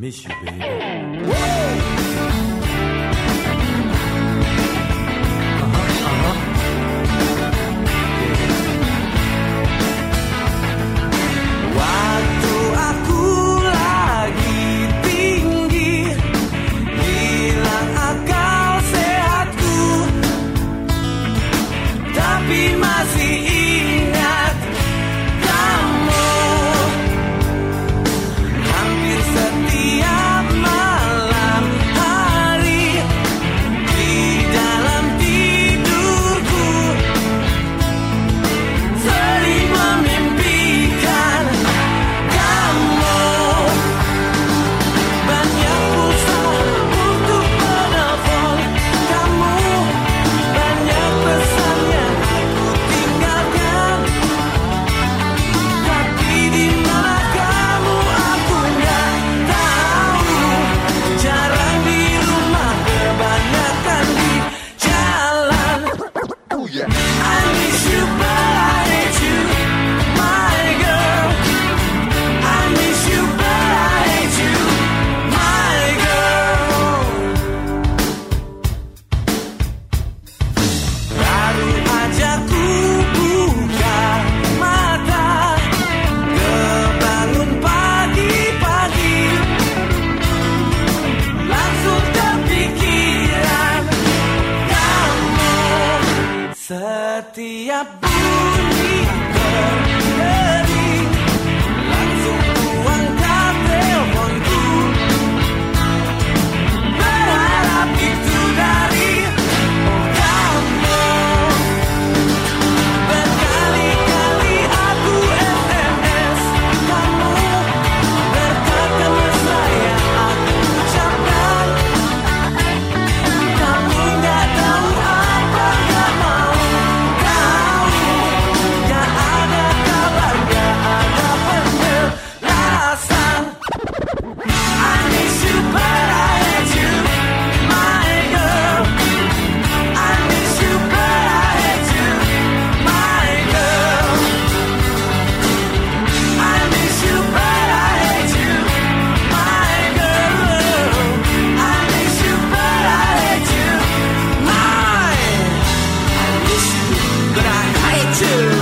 miss you, baby. setiap bunyi berderi langsung tuang Yeah.